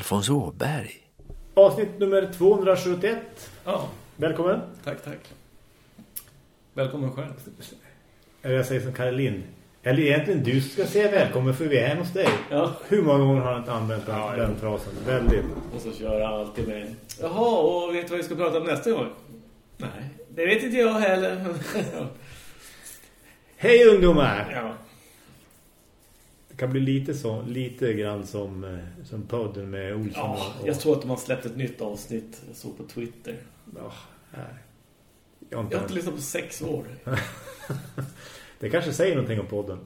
Alfons Åberg. Avsnitt nummer 271. Ja, Välkommen. tack, tack. Välkommen själv. Eller jag säger som Karolin. Eller egentligen du ska säga välkommen för vi är hemma hos dig. Ja. Hur många gånger har han inte använt ja. den frasen? Väldigt. Och så kör han alltid med. Jaha, och vet du vad vi ska prata om nästa gång? Nej, det vet inte jag heller. Hej ungdomar! ja. Kan bli lite så, lite grann som, eh, som podden med Olsson. ja, och, jag tror att de har släppt ett nytt avsnitt. Jag såg på Twitter. Ja, nej. Jag har inte Jag har inte lyssnat på sex år. Det kanske säger någonting om podden.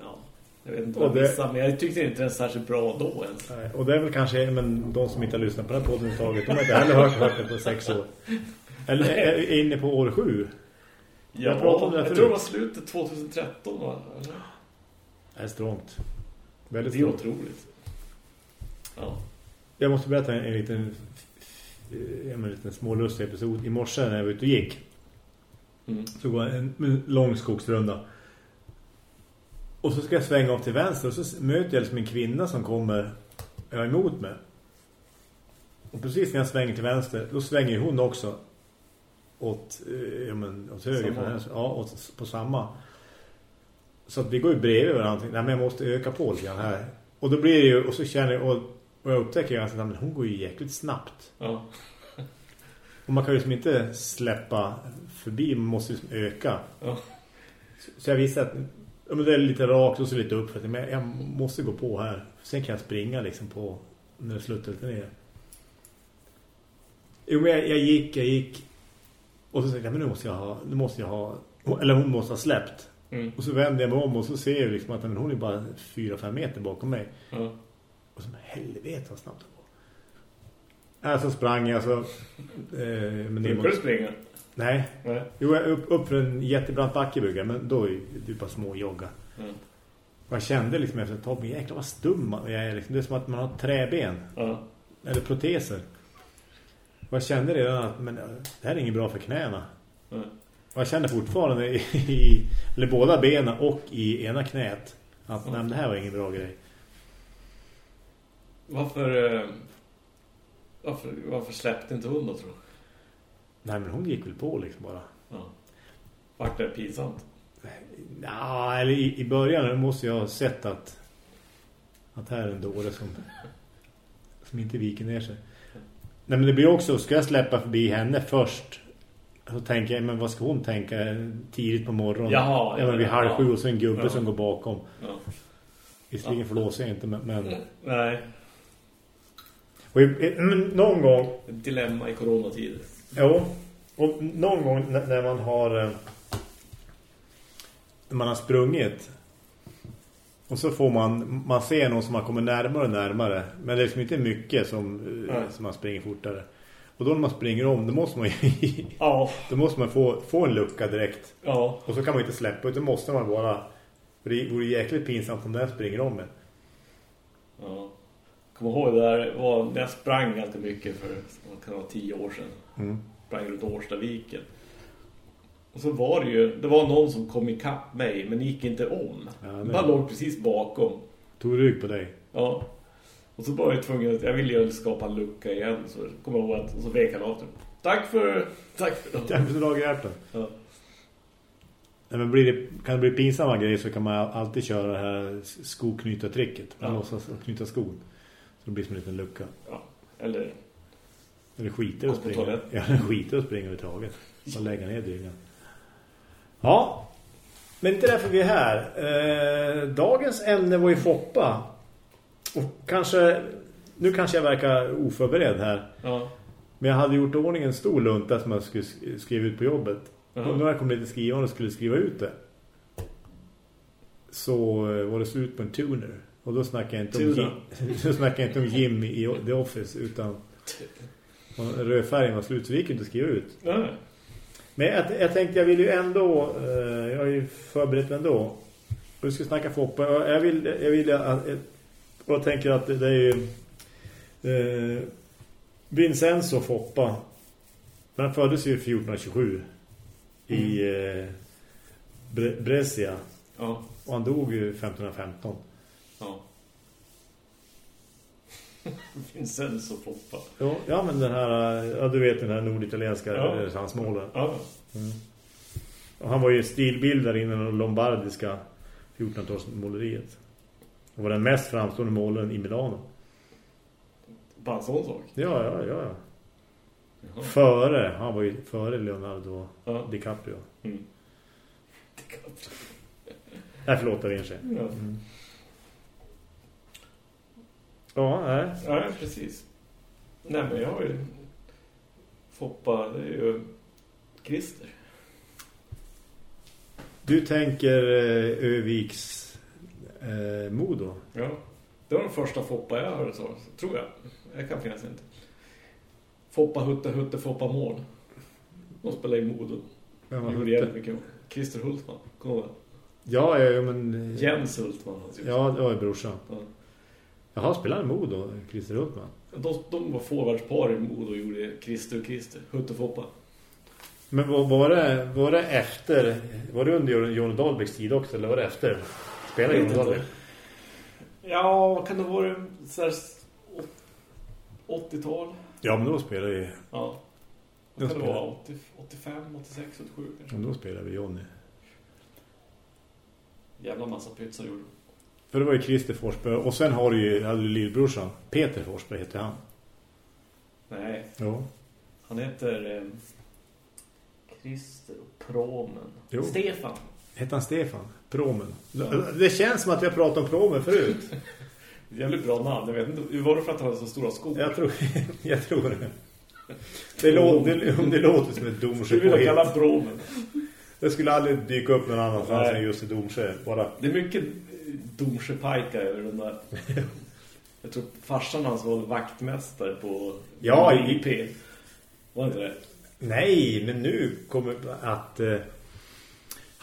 Ja, jag vet inte vad det- vissa, men jag tyckte inte den särskilt bra då ens. Nej, Och det är väl kanske men de som inte har lyssnat på den här podden överhuvudtaget. De har inte heller hört, hört det på sex år. Eller är inne på år sju. Jag pratade om det jag förut. tror det var slutet 2013 va? Eller? Det är strångt. Väldigt Det är strångt. otroligt. Ja. Jag måste berätta en, en liten eh, en liten smålustig episod. I morse när jag var ute och gick Mm. så går jag en, en lång skogsrunda. Och så ska jag svänga av till vänster och så möter jag liksom en kvinna som kommer emot mig. Och precis när jag svänger till vänster då svänger hon också åt, eh, ja, men, åt höger. Hennes, ja, åt, på samma. Så att vi går ju bredvid varandra. Nej, men jag måste öka på lite grann här. Och då blir det ju, och så känner jag, och, och jag upptäcker att men hon går ju jäkligt snabbt. Ja. Och man kan ju liksom inte släppa förbi, man måste ju liksom öka. Ja. Så, så jag visste att ja, men det är lite rakt och så lite upp. Men jag måste gå på här. Sen kan jag springa liksom på när det slutar lite ner. Jo, men jag, jag gick, jag gick. Och så tänkte jag, men nu måste jag ha, nu måste jag ha, eller hon måste ha släppt. Mm. Och så vände jag mig om och så ser jag liksom att men hon är bara 4-5 meter bakom mig. Ja. Och så, helvete vad snabbt det var. Äh, så sprang jag så... Eh, men mot, du springa? nej, Nej. jo, jag upp, upp för en jättebrant backebrygga, men då är det bara små jogga. Mm. Och jag kände liksom efter ett tag, jäklar vad stum jag är. Liksom. Det är som att man har träben. Ja. Eller proteser. Och jag kände redan att men, det här är inget bra för knäna. Nej. Jag kände fortfarande i, i eller båda benen och i ena knät att nej, men det här var ingen bra grej. Varför, eh, varför, varför släppte inte hon då, tror du? Nej, men hon gick väl på liksom bara. Ja. Vart det pinsamt? Ja, eller i, i början måste jag ha sett att att här är en dåre som som inte viker ner sig. Nej, men det blir också, ska jag släppa förbi henne först så tänker jag, men vad ska hon tänka tidigt på morgonen? Jaha, ja, men vid ja, halv ja. sju och så en gubbe Ja. som går bakom. Ja. Visserligen förlåser jag inte, men... men Nej, och någon gång ett dilemma i coronatider. Jo, och någon gång när, man har eh, när man har sprungit och så får man man ser någon som har kommit närmare och närmare men det är liksom inte mycket som, eh, Nej. som man springer fortare. Och då när man springer om då måste man ju- Ja, då måste man få, få en lucka direkt. ja. Och så kan man inte släppa utan måste man bara för det vore jäkligt pinsamt om den springer om en. ja. Kommer ihåg det där var jag sprang ganska mycket för vad kan det vara tio år sedan. Mm. Sprang runt Årstaviken. Och så var det ju, det var någon som kom ikapp mig men gick inte om. Ja, det- bara låg precis bakom. Tog rygg på dig. Ja. Och så var jag tvungen att, jag ville ju skapa en lucka igen. Så kommer jag ihåg att, och så vek han av det. Tack för, tack för det. Tack för draghjärtan. Ja. Nej, men blir det, kan det bli pinsamma grejer så kan man alltid köra det här skoknyta-tricket. Man Ja. låtsas knyta skon. Så det blir som en liten lucka. ja. Eller, Eller skiter och springa. Ja, eller skiter och springa överhuvudtaget. Bara lägga ner dyngan. Ja, men inte därför vi är här. Eh, dagens ämne var ju Foppa. Och kanske, nu kanske jag verkar oförberedd här. ja. Men jag hade gjort ordning en stor lunta som jag skulle sk- skriva ut på jobbet. Jaha. Och när jag kom lite skrivande och skulle skriva ut det. Så eh, var det slut på en tuner. Och då snackade jag inte om. Jim, då snackade jag inte om Jim i The Office utan rödfärgen var slut så det gick inte att skriva ut. ja. Men jag, jag tänkte jag vill ju ändå eh, jag har ju förberett mig ändå. Och vi ska snacka Foppa. Jag vill, jag vill att och jag tänker att det, är eh, Vincenzo Foppa. Han föddes ju 1427 i eh, Bre Brescia. Ja. Och han dog ju 1515. Ja. Vincenzo Foppa. Ja, ja, men den här, ja, du vet den här norditalienska Ja. ja. sansmålen. Ja. Och han var ju stilbildare inom det lombardiska 1400-talsmåleriet. Och var den mest framstående målaren i Milano. Bara en sån sak. Ja, ja, ja. ja. Jaha. Före, han var ju före Leonardo Ja. DiCaprio. Mm. Nej, förlåt, Da Vinci. Ja. Ja, nej. ja, precis. Nej, men jag har ju Foppa, det är ju Christer. Du tänker eh, Öviks eh, Modo. Ja. Det var den första Foppa jag hörde så, tror jag. Jag kan finnas inte. Foppa, Hutte, Hutte, Foppa, Mål. De spelar i Modo. Vem Det gjorde jävligt mycket. Christer Hultman. Kommer du Ja, ja, men... det? Jens Hultman. Alltså. Ja, det var ju brorsan. Ja. Jaha, spelar han Modo, Christer Hultman? De, de var forwardspar i Modo och gjorde Christer och Christer. Hutte, Foppa. Men var, var, det, var det efter... Var det under Jon Dahlbäcks tid också, eller var det efter? Vet inte. Dahlbäck? Ja, kan det vara? Så här, åt- 80-tal? Ja, men då spelade vi... Ja. Då kan det spelar- vara? 80, 85, 86, 87 kanske? Ja, då spelade vi Jonny. Jävla massa pytsar gjorde de. För det var ju Christer Forsberg. Och sen har du ju hade du lillbrorsan. Peter Forsberg heter han. Nej, Ja. han heter eh, Christer och Promen. Jo. Stefan. Hette han Stefan? Promen. Det känns som att jag pratat om Promen förut. Jävligt bra namn. Jag vet inte, var det för att han hade så stora skor? Jag tror, jag tror det. Det låter, det, det låter som ett Skulle vilja domsjö. kalla Promen. Det skulle aldrig dyka upp någon annanstans Nej. än just i domsjö. Bara, Det är mycket domsjöpajka över den där. Jag tror farsan hans var vaktmästare på Ja, IP. Var inte det? nej, men nu kommer att... Eh,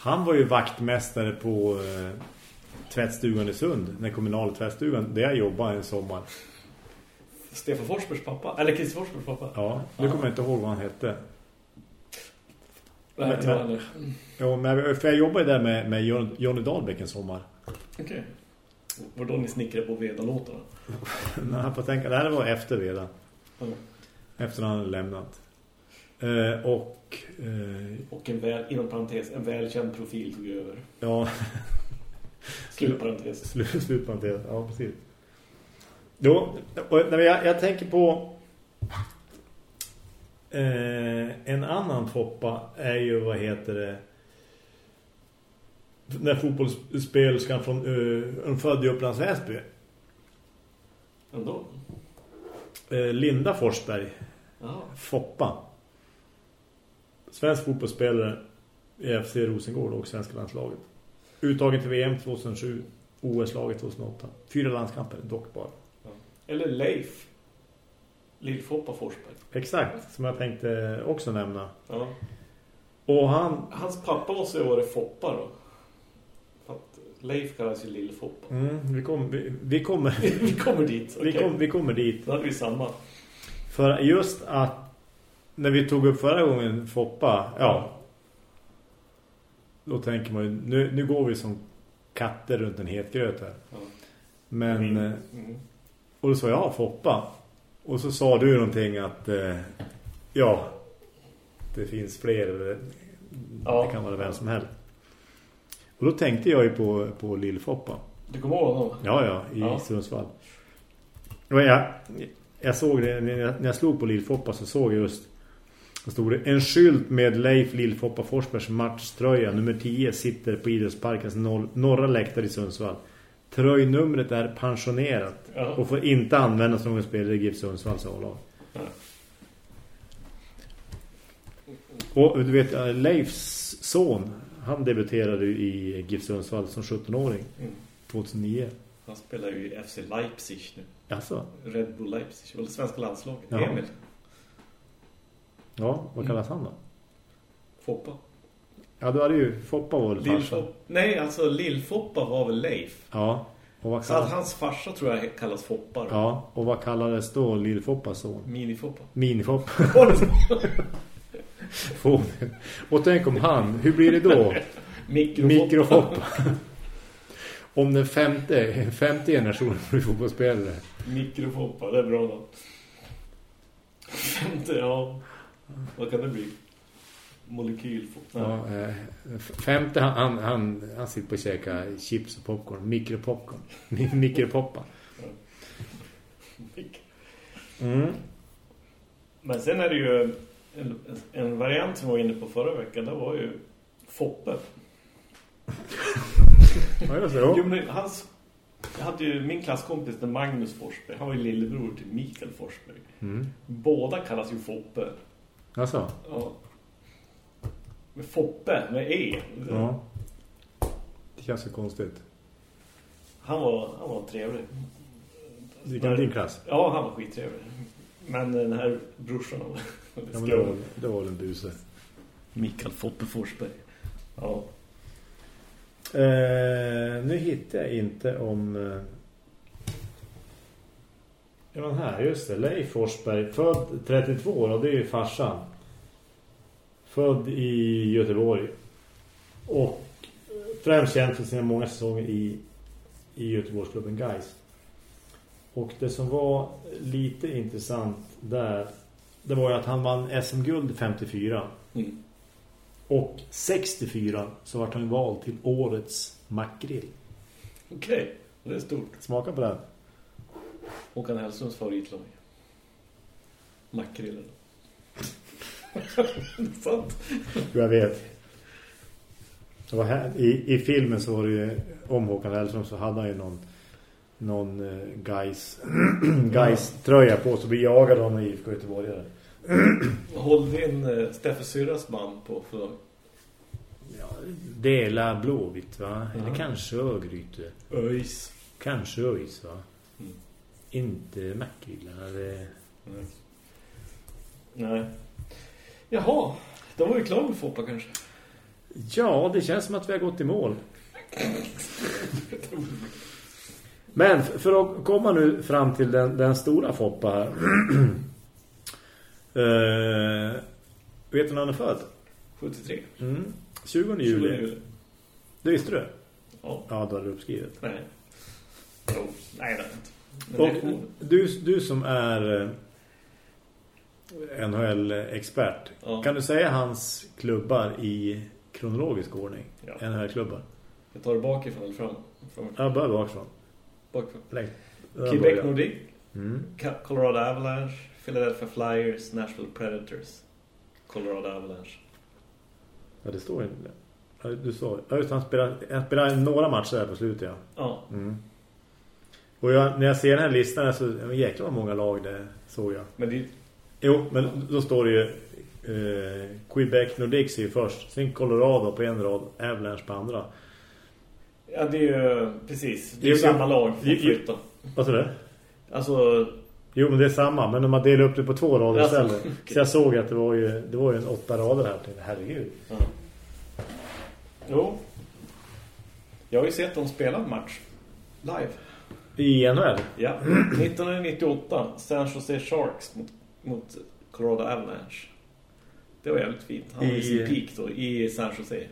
han var ju vaktmästare på eh, tvättstugan i Sund. Den kommunala tvättstugan. Där jag jobbade en sommar. Stefan Forsbergs pappa. Eller Christer Forsbergs pappa. Ja, nu kommer jag inte ihåg vad han hette. Nej, Men- var han. Ja, men för jag jobbade där med, med Johnny Dahlbäck en sommar. Okej. Var då ni snickrade på Veda-låtarna? När han får tänka, det här var efter redan. Mm. Efter han hade lämnat. Eh, och eh, Och en väl, inom parentes, en välkänd profil tog över. ja, Slutparentes. slut, slutparentes. Ja, precis. Då, och, nej, jag, jag tänker på eh, en annan Foppa är ju, vad heter det när fotbollsspelerskan från uh, född i Upplands Väsby Ändå. eh, Linda Forsberg Ja. Foppa. Svensk fotbollsspelare i FC Rosengård och svenska landslaget. Uttagen till VM 2007, OS-laget 2008. Fyra landskamper, dock bara. Eller Leif. Lill-Foppa Forsberg. Exakt, som jag tänkte också nämna. Ja. Och han... Hans pappa måste ju vara Foppa då. För att Leif kallas ju Lill-Foppa. Mm, vi, kom, vi, vi, kommer, vi kommer dit. vi, okej. kom, vi kommer dit. Då hade vi samma. För just att när vi tog upp förra gången Foppa, ja. Då tänker man ju, nu, nu går vi som katter runt en het gröt här. Ja. Men... eh, Mm. Och då sa jag Foppa. Och så sa du någonting att eh, ja, det finns fler. eller Ja. Det kan vara vem som helst. Och då tänkte jag ju på, på Lill-Foppa. Du kommer ihåg honom? Ja, ja, i Ja. Sundsvall. Och jag, jag såg det, när jag, när jag slog på Lill-Foppa så såg jag just då stod det, en skylt med Leif Lill-Foppa Forsbergs matchtröja nummer 10 sitter på Idrottsparkens norr, norra läktare i Sundsvall. Tröjnumret är pensionerat Ja. och får inte användas någon spelare i GIF Sundsvalls A-lag. Ja. Och du vet, eh, Leifs son, han debuterade i GIF Sundsvall som 17-åring Mm. 2009. Han spelar ju i FC Leipzig nu. Alltså, Red Bull Leipzig. Eller svenska landslaget. Ja. Emil. Ja, vad kallas han då? Foppa. Ja, du hade ju Foppa var väl farsan. Nej, alltså Lill-Foppa var väl Leif. Ja, och vad Så att kallades, hans farsa tror jag kallas Foppa. då. ja, och vad kallades då Lill-Foppas son? Mini-Foppa. Minifoppa. och tänk om han, hur blir det då? Mikrofoppa. Mikrofoppa. om den femte, femte generationen blir fotbollsspelare. Mikrofoppa, det är bra då. Femte, ja. Vad kan det bli? Molekylfoppa. Ja, eh, femte, han, han, han, sitter på att käka chips och popcorn. Mikropopcorn. Mi- Mikropoppa. Mm. Men sen är det ju en, en variant som vi var inne på förra veckan. Det var ju Foppe. Ja, just det, Jo, ja. men hans, jag hade ju min klasskompis den Magnus Forsberg. Han var ju lillebror till Mikael Forsberg. Mm. Båda kallas ju Foppe. Alltså, Ja. Med Foppe, med E. ja. Det känns så konstigt. Han, var, han var trevlig. Det kan din klass. Ja, han var skittrevlig. Men den här brorsan var Ja, men det, var, det var en buse. Mikael Foppe Forsberg. Ja. Eh, nu hittar jag inte om... Eh... Ja, men här, just det. Leif Forsberg, född 32 år, och det är ju farsan. Född i Göteborg. Och främst känd för sina många säsonger i, i Göteborgsklubben Gais. Och det som var lite intressant där, det var ju att han vann SM-guld 54. Mm. Och 64 så var han vald till årets makrill. Okej, det är stort. Smaka på den. Håkan Hellströms favoritlag. Makrillen. Sant. Jag vet. Det var här, i, I filmen så var det ju om Håkan Hellström så hade han ju någon någon eh, guys guys tröja på så blir jagad av en IFK Göteborgare. Håll din uh, Steffe Syrras band på för Ja, dela Blåvitt va? Eller Ja. kanske Örgryte. ÖIS. Kanske ÖIS va? Mm. Inte Mäckrillarna. Det... Nej. Nej. Jaha, då var vi klara med Foppa kanske. Ja, det känns som att vi har gått i mål. Men för att komma nu fram till den, den stora Foppa här. eh, vet du när han är född? 73. Mm. 20 juli. 20 juli. Det visste du? Ja, Ja, då har du uppskrivet. nej. Jo, nej det är inte. Och du, du som är eh, NHL-expert. Ja. Kan du säga hans klubbar i kronologisk ordning? Ja. NHL-klubbar. Jag tar det bakifrån eller fram. fram. Ja, börja bakifrån. bakifrån. Lägg. Quebec Nordic, Mm. Colorado Avalanche, Philadelphia Flyers, Nashville Predators, Colorado Avalanche. Ja, det står inte. Du sa. Ja, just han spelar, han spelar några matcher där på slutet, ja. Ja, Mm. Och jag, när jag ser den här listan så, ja, men jäklar vad många lag det såg jag. men det är Jo, men då står det ju eh, Quebec Nordics är ju först. Sen Colorado på en rad, Avalanche på andra. Ja, det är ju precis. Det är ju samma lag jo. flyttar. Vad sa du? Alltså, Jo, men det är samma. Men om man delar upp det på två rader Alltså, istället. okej. Så jag såg att det var ju, det var ju en åtta rader här. Herregud. ja. Jo. Jag har ju sett dem spela en match live. I NHL? Ja, 1998 San Jose Sharks mot, mot Colorado Avalanche. Det var jävligt fint. Han var i sin peak då i San Jose.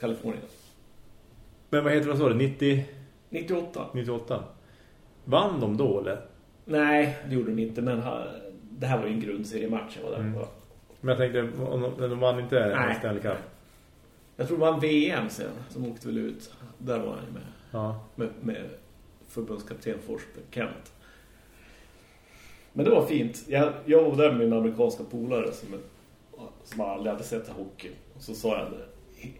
Kalifornien. Men vad heter vad sa du? 90, 98. 98? Vann de då eller? Nej, det gjorde de inte. Men det här var ju en grundseriematch. Jag var där. Mm. på. Men jag tänkte, om de, de vann inte. Stanley Cup. Jag tror det var en VM sen som åkte väl ut. Där var han ju med. Ja. med, med förbundskapten Forsberg, Kent. Men det var fint. Jag, jag var där med min amerikanska polare som, som aldrig hade sett hockey. Och så sa jag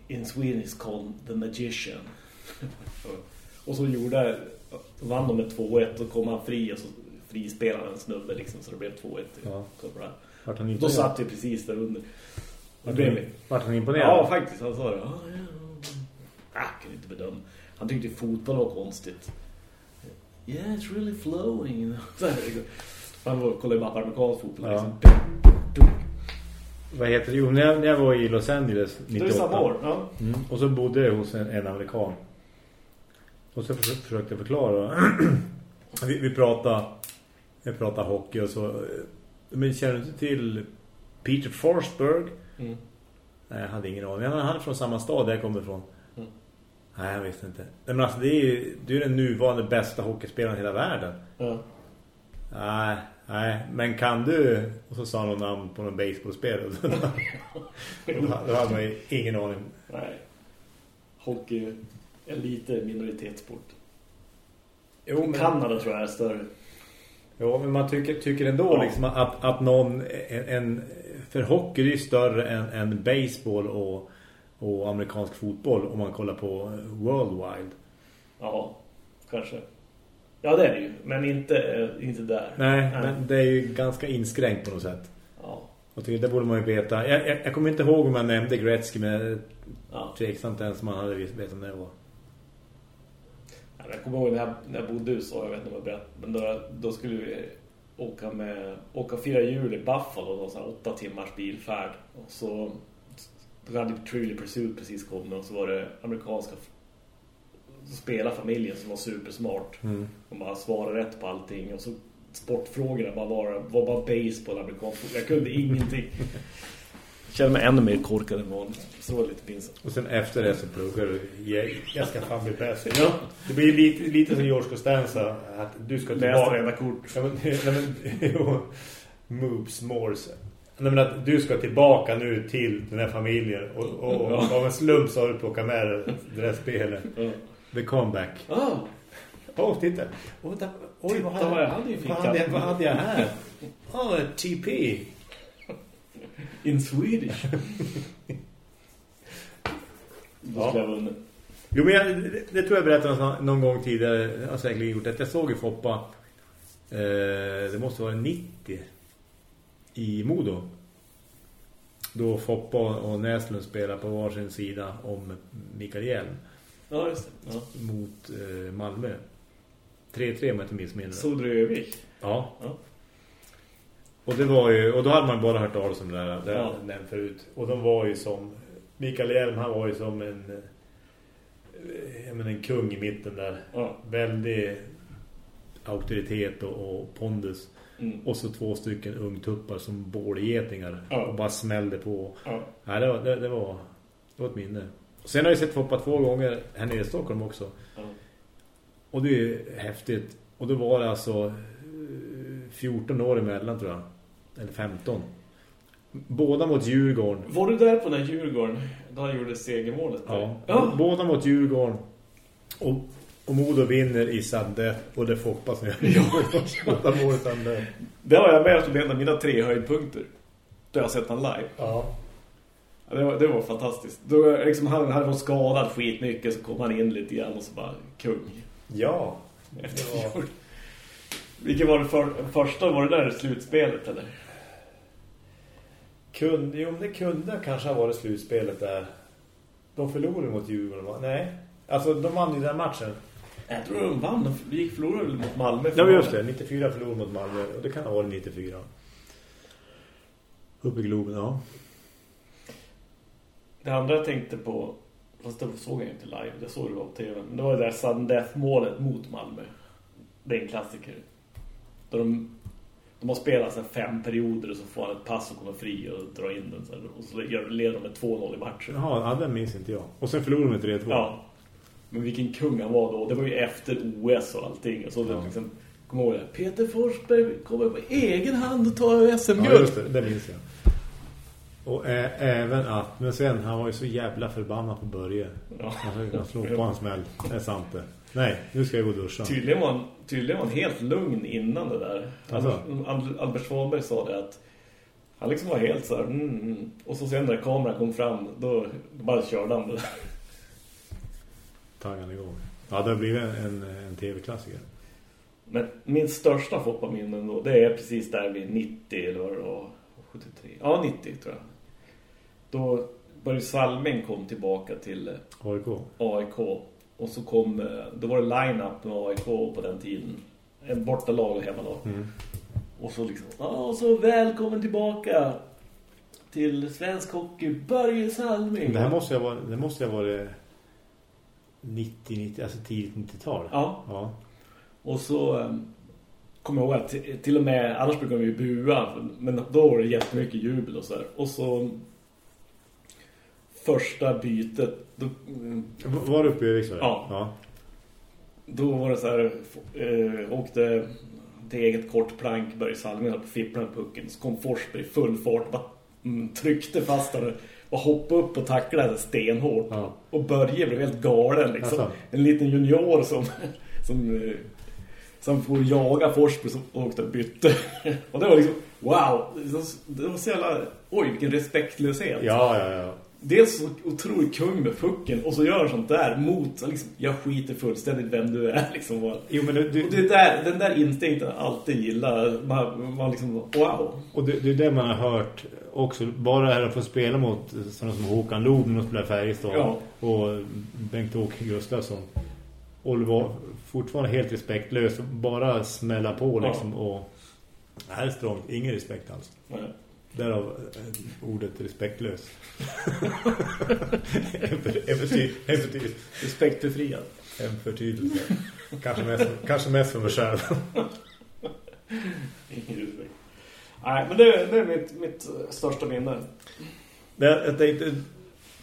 In Sweden is called the magician. och så gjorde jag, vann de med 2-1 och kom han fri och så frispelade en snubbe liksom så det blev 2-1 i Ja. Vart han Då satt jag precis där under. Det Vart han, vart han imponerad? Ja, faktiskt. Han sa det. Ja, ja. Jag kan inte bedöma. Han tyckte fotboll var konstigt. Yeah, it's really flowing. Här, Han var bara på amerikansk fotboll. Ja. Liksom. Vad heter det? Jo, när jag, när jag var i Los Angeles 98. Det är samma år. Ja. Mm. Och så bodde jag hos en, en amerikan. Och så försökte, försökte jag förklara. vi, vi pratade vi pratade hockey och så. Men känner du inte till Peter Forsberg? Mm. Nej, jag hade ingen aning. Han är från samma stad där jag kommer ifrån. Nej, jag visste inte. Men alltså, det är ju du är den nuvarande bästa hockeyspelaren i hela världen. Ja. Nej, nej. Men kan du... Och så sa han någon namn på någon baseballspelare. då, då hade man ju ingen aning. Nej. Hockey är lite minoritetssport. Jo, men, Kanada tror jag är större. jo, men man tycker, tycker ändå Ja. liksom att, att någon... En, en, för hockey är ju större än, än baseball och, och amerikansk fotboll om man kollar på Worldwide. Ja, kanske. Ja, det är det ju. Men inte, eh, inte där. Nej, Nej. men det är ju ganska inskränkt på något sätt. Ja. Och det, borde man ju veta. Jag, jag, jag kommer inte ihåg om jag nämnde Gretzky men ja. tveksamt ens man hade vetat om det var. Ja, Jag kommer ihåg när jag, när jag bodde i USA, jag vet inte om jag berättade, men då, då skulle vi åka med åka och fira jul i Buffalo, då, så här åtta timmars bilfärd. Och så då hade Truly Pursuit precis kommit och så var det amerikanska spela familjen som var supersmart. Mm. De bara svarade rätt på allting och så sportfrågorna bara var, var bara baseball, amerikansk. Jag kunde ingenting. Jag kände mig ännu mer korkad än vanligt. Så var det lite pinsamt. Och sen efter det så pluggar du. Jag, jag ska fan bli bäst. Ja. Det blir lite, lite som George Costanza. Att du ska tillbaka. varenda kort. Ja, men, nej, men, moves Morse. Nej, men att du ska tillbaka nu till den här familjen. Och, och, och Ja. av en slump så har du plockat med det, det där spelet. Ja. The Comeback. Ah, Åh, oh, titta. Oh, där, oj, vad Titta hade, vad jag hade i fickan. vad hade, vad hade jag här? Åh, oh, TP. in Swedish. Ja. Jo, men jag, det, det tror jag berättade någon, någon gång tidigare. Jag har säkert gjort det. Jag såg ju Foppa. Eh, det måste vara 90. I Modo. Då Foppa och Näslund spelar på varsin sida om Mikael Hjelm. Ja, just det. Ja. Mot eh, Malmö. 3-3 om jag inte missminner. Såg du Övik? Ja. Ja. Och det var ju, och då hade man bara hört talas om det där, det Ja. nämnt förut. Och de var ju som, Mikael Hjelm han var ju som en, eh, jag menar en kung i mitten där. Ja. Väldig auktoritet och, och pondus. Mm. Och så två stycken ungtuppar som bålgetingar. Ja. Och bara smällde på. Ja. Nej, det var, det, det var, det var ett minne. Sen har jag sett Foppa två gånger här nere i Stockholm också. Ja. Och det är häftigt. Och då var det alltså eh, 14 år emellan tror jag. Eller 15. Båda mot Djurgården. Var du där på den här Djurgården? Då han gjorde segermålet. där? Ja. ja. Båda mot Djurgården. Och, och Modo vinner i Sandö. Och det får hoppas nu. Ja. Båda målet Sandö. Det har jag med som en av mina tre höjdpunkter. Då jag har sett han live. Ja. Ja, det, var, det var fantastiskt. Då, liksom, han hade varit skadad skitmycket så kom han in lite grann och så bara kung. Ja. Efter fjol. Vilken var det för, första? Var det där slutspelet eller? Kunde, jo, det kunde kanske ha varit slutspelet där. De förlorade mot Djurgården, va? Nej. Alltså, de vann ju den matchen. Jag tror de vann. De gick förlorade mot Malmö. Ja, just det. 94 förlorade mot Malmö. Och det kan ha varit 94. Uppe i Globen, ja. Det andra jag tänkte på, fast det såg jag inte live, det såg det på tv. Men det var det där sudden death-målet mot Malmö. Det är en klassiker. Då de, de har spelat sen fem perioder och så får han ett pass och kommer fri och drar in den. Och så leder de med 2-0 i matchen. Jaha, ja, den minns inte jag. Och sen förlorade de med 3-2. Ja. Men vilken kung han var då. Det var ju efter OS och allting. Och så Ja. liksom, kom ihåg det. Peter Forsberg kommer på egen hand och tar Ja, SM-guld. just det. Det minns jag. Och ä- även att... Men sen, han var ju så jävla förbannad på Börje. Ja. Han, han slog på hans smäll. Det är sant det. Nej, nu ska jag gå och duscha. Tydligen var, han, tydligen var han helt lugn innan det där. Alltså? Albert, Albert Svanberg sa det att han liksom var helt så här, mm, mm. Och så sen när kameran kom fram, då bara körde han det där. Taggan igång. Ja, det har blivit en, en, en tv-klassiker. Men min största fotbollminnen då, det är precis där vid 90 eller vad det var, 73. Ja, 90 tror jag. Då Börje Salming kom tillbaka till eh, AIK. AIK. Och så kom, eh, då var det line-up med AIK på den tiden. En bortalag och hemmalag. Mm. Och så liksom, ja så välkommen tillbaka till svensk hockey, Börje Salming. Det här måste jag vara, det måste jag vara 90, 90, alltså tidigt 90-tal. Ja, Ja. och så um, kommer jag ihåg att till och med, annars brukar vi ju bua, men då var det jättemycket jubel och så här. Och så första bytet då, mm, Var du uppe i Örnsköldsvik? Ja. ja. då var det så här eh, åkte till eget kort plank Börje Salming på fipplan pucken så kom Forsberg i full fart bara, mm, tryckte fast den och hoppade upp och tacklade stenhårt Ja. och Börje blev helt galen liksom. Jaså? en liten junior som som, som får jaga Forsberg som åkte och bytte och det var liksom wow det var så jävla oj vilken respektlöshet Ja, ja, ja. Dels så otroligt kung med pucken och så gör sånt där mot liksom, jag skiter fullständigt vem du är liksom och, Jo, men du, du, och det där, den där instinkten jag alltid gillar man, man liksom wow Och det, det är det man har hört också. Bara det här att få spela mot sådana som Håkan när de spelar Färjestad Ja. och Bengt-Åke Gustafsson. Och det var fortfarande helt respektlös. Bara smälla på Ja. liksom. Och här är strångt. Ingen respekt alls. Nej. Därav eh, ordet respektlös. respektbefriad en förtydelse. Kanske mest, kanske mest för mig själv. ingen respekt nej men det, det är mitt, mitt eh, största minne jag, jag tänkte,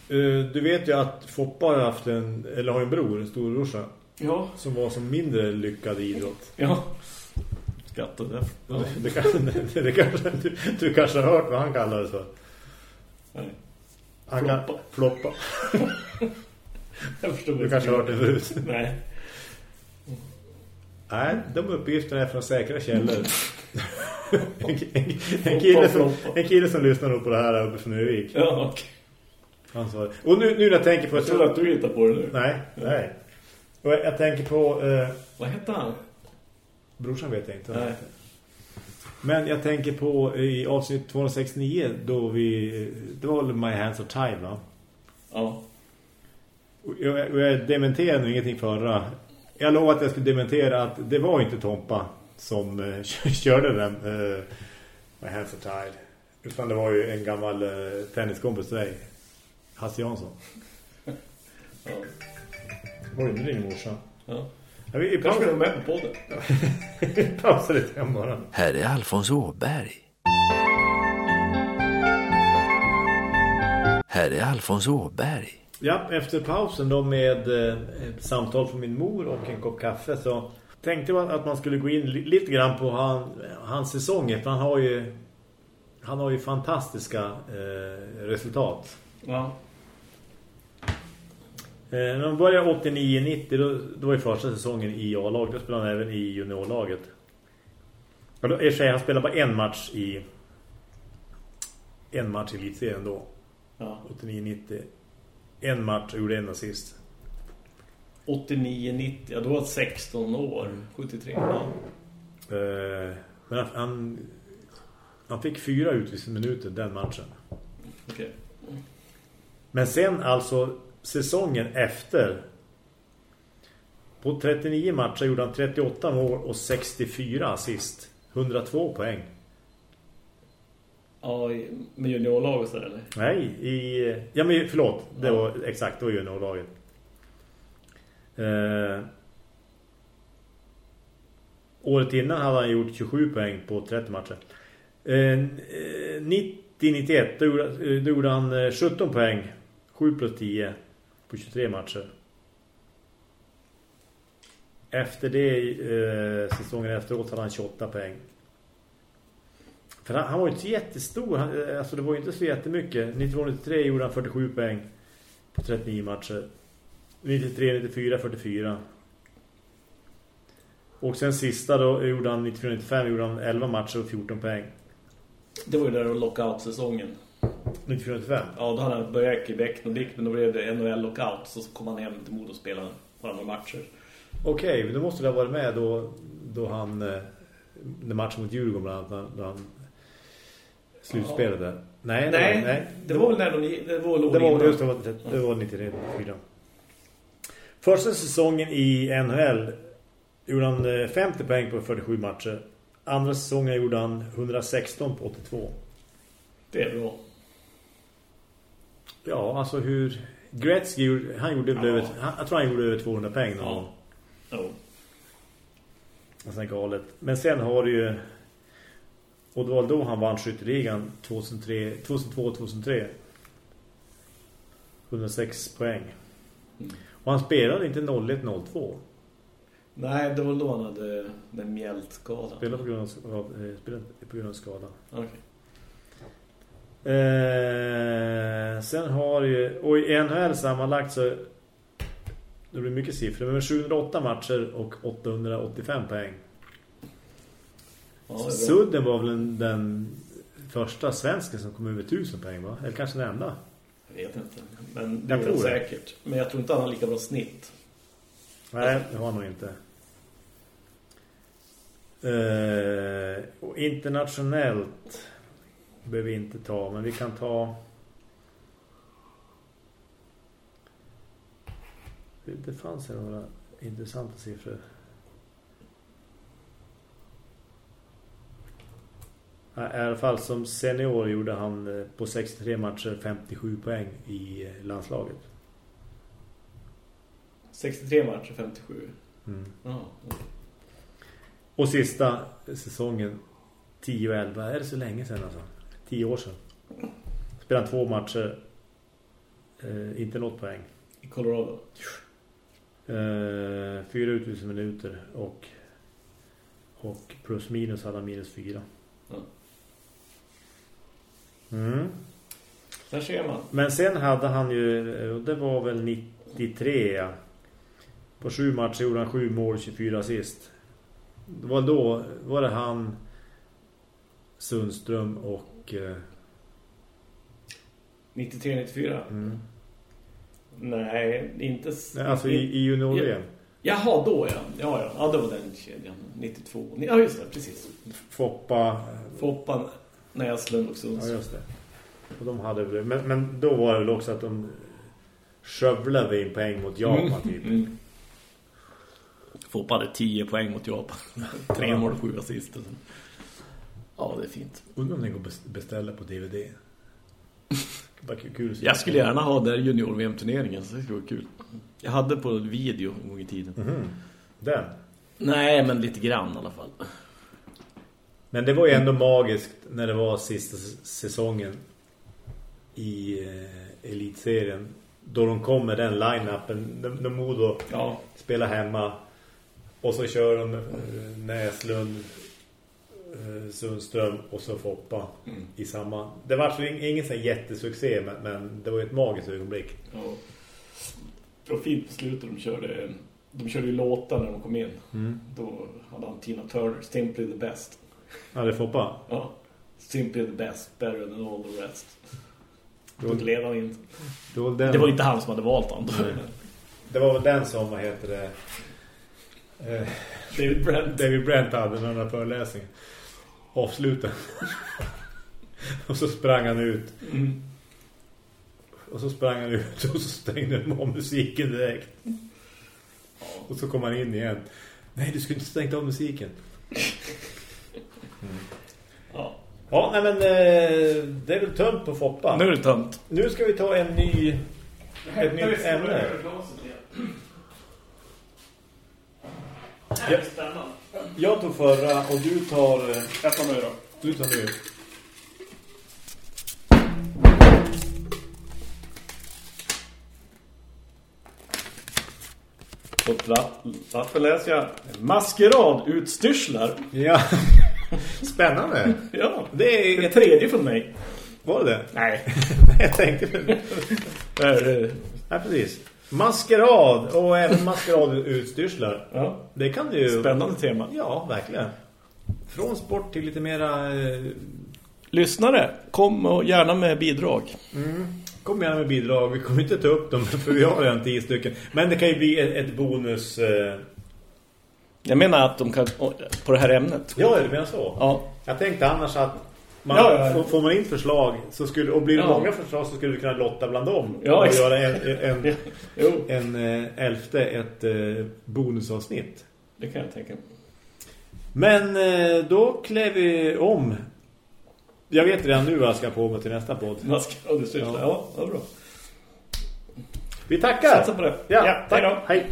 eh, du vet ju att Foppa har haft en, eller har en bror, en storbrorsa, ja som var som mindre lyckad i idrott. ja skattade ja. Det, kanske, det, det kanske, du, du kanske har hört vad han kallades för. nej Han kan- Floppa. Floppa. jag förstår Du kanske har hört det förut. nej Nej, de uppgifterna är från säkra källor. en, en, en, kille som, en kille som lyssnar på det här uppe från Övik. ja okej Han sa, och nu, nu när jag tänker på... jag tror att du hittar på det nu Nej, nej. Och jag, jag tänker på... Eh, vad hette han? Brorsan vet jag inte. nej Men jag tänker på i avsnitt 269 då vi... Det var My Hands Are Tied va? ja jag, jag dementerade nog ingenting förra. Jag lovade att jag skulle dementera att det var inte Tompa som eh, körde den eh, My Hands Are Tied. Utan det var ju en gammal eh, tenniskompis till dig. Hasse Jansson. ja Var det din morsa? ja Ja, vi, kanske var med på podden vi pausar lite grann bara. Här är Alfons Åberg. Här är Alfons Åberg. Ja, efter pausen då med eh, ett samtal från min mor och en kopp kaffe så tänkte jag att man skulle gå in li- lite grann på han, hans säsonger. För han har ju, han har ju fantastiska eh, resultat. ja när man börjar 89-90 då, då var ju första säsongen i A-laget. Då spelade han även i juniorlaget. Och då, i och sig, han spelade bara en match i en match i elitserien då. ja 89-90. En match och gjorde en assist. 89-90, ja då var det 16 år 73, ja. Eh, men han, han, fick fyra utvisningsminuter den matchen. okej Men sen alltså säsongen efter på 39 matcher gjorde han 38 mål och 64 assist. 102 poäng. Ja, med juniorlaget eller? Nej, i... Ja men förlåt, det Ja. var exakt, det var juniorlaget. Eh, året innan hade han gjort 27 poäng på 30 matcher. Eh, 90-91 då, eh, då gjorde han eh, 17 poäng, 7 plus 10 på 23 matcher. Efter det, eh, säsongen efteråt hade han 28 poäng. För han, han var ju inte så jättestor. Han, eh, alltså det var ju inte så jättemycket. 92-93 gjorde han 47 poäng på 39 matcher. 93-94 44. Och sen sista då gjorde han 94-95 gjorde han 11 matcher och 14 poäng. Det var ju där lockout-säsongen. 94-95. Ja, då hade han börjat i Quebec och Dick, men då blev det NHL-lockout. Så kom han hem till Modo och spelade några andra matcher. Okej, men då måste det ha varit med då, då han eh, när matchen mot Djurgården bland annat, när han slutspelade. Nej, Nej, nej, nej. det var väl när de, det var Det var, just det, var, det var 93 94. Första säsongen i NHL gjorde han eh, 50 poäng på 47 matcher. Andra säsongen gjorde han 116 på 82. Det är bra. Ja, alltså hur... Gretzky, han gjorde Ja. över, han, jag tror han gjorde över 200 poäng någon Ja. Jo. Alltså galet. Men sen har det ju... Och det var då han vann skytteligan 2003, 2002-2003. 106 poäng. Mm. Och han spelade inte 01-02. Nej, det var hade den mjältskadan. Spelade på grund av, eh, spelade på grund av skada. Okej. Eh, sen har ju, och i NHL sammanlagt så det blir mycket siffror, men 708 matcher och 885 poäng. Ja. Sudden var väl den, första svensken som kom över 1000 poäng va? Eller kanske den enda. Jag vet inte. Men det Jag är tror säkert. Men jag tror inte han har lika bra snitt. Nej, det har han nog inte. Eh, och internationellt behöver vi inte ta, men vi kan ta... Det, fanns ju några intressanta siffror. I alla fall som senior gjorde han eh, på 63 matcher 57 poäng i eh, landslaget. 63 matcher, 57. Mm. Ja. Och sista säsongen 10 och 11, är det så länge sedan alltså? 10 år sedan. Spelade två matcher, eh, inte något poäng. I Colorado. Eh, 4000 minuter och, och plus minus hade minus 4. Ja. Mm. Där ser man. Men sen hade han ju, eh, det var väl 93 ja. På sju matcher gjorde han sju mål, 24 assist. Det var då, var det han Sundström och eh, 93-94. mm, Nej, inte... nej, alltså i, i junior-VM. Jaha, då ja. Ja, ja. Ja, det var den kedjan. 92. Ja, just det. Precis. Foppa. Foppan, Näslund och Ja, Sundsvall. just det. Och de hade väl, men, men då var det väl också att de skövlade in poäng mot Japan typ. Mm. Foppa hade 10 poäng mot Japan. Tre mål och sju assist. och så. Ja, det är fint. Undrar om den går att beställa på DVD. Kul. Jag skulle gärna ha där junior-VM-turneringen, så det skulle vara kul. Jag hade på video en gång i tiden. Mhm. Den. Nej, men lite grann i alla fall. Men det var ju ändå magiskt när det var sista säsongen i eh, elitserien. Då de kom med den line-upen. När Modo Ja, spelar hemma. Och så kör de eh, Näslund, Sundström och så Foppa Mm. i samma. Det var så ing- ingen sån jättesuccé men, men det var ju ett magiskt ögonblick. ja. Det var fint på slutet. De körde, de körde ju låtar när de kom in. Då hade han Tina Turner, Simply the Best. Ja, det är Foppa. Ja. Simply the best, better than all the rest. Då- Då han in. Den, Det var inte han som hade valt honom. Det var väl den som, vad heter det... Eh, David Brent. David Brent hade någon här föreläsning. Avsluten. och så sprang han ut. Mm. Och så sprang han ut och så stängde de om musiken direkt. Och så kom han in igen. Nej, du skulle inte stängt av musiken. Ja. Ja, nej men eh, det är väl tömt på Foppa. Nu är det tömt. Nu ska vi ta en ny... Ett nytt ämne. Ja. Spännande. Jag tog förra och du tar... eh, Jag tar nu då. Du tar nu. På platten läser jag Maskeradutstyrslar. Ja. Spännande. Ja, Det är det tredje från mig. Var det det? Nej. Jag tänkte. Eh, Ja, precis. Maskerad och även maskeradutstyrslar. Ja, Det kan du ju... spännande tema. Ja, verkligen. Från sport till lite mera... eh, Lyssnare, kom och gärna med bidrag. Kom gärna med bidrag. Vi kommer inte ta upp dem för vi har redan tio stycken. Men det kan ju bli ett, ett bonus... Eh... Jag menar att de kan, på det här ämnet. Ja, det menar så. Ja, Jag tänkte annars att man, Ja, ja, ja. Får, man in förslag så skulle, och blir det Ja. många förslag så skulle vi kunna lotta bland dem. Ja, och göra en, en, jo, en, eh, elfte ett eh, bonusavsnitt. det kan jag tänka mig. Men eh, då klär vi om. Jag vet redan nu vad jag ska på mig till nästa podd. Maskeradutstyrslar, ja, ja, det är bra. Vi tackar! Satsa på det. Ja, Ja, tack. hej då. Hej.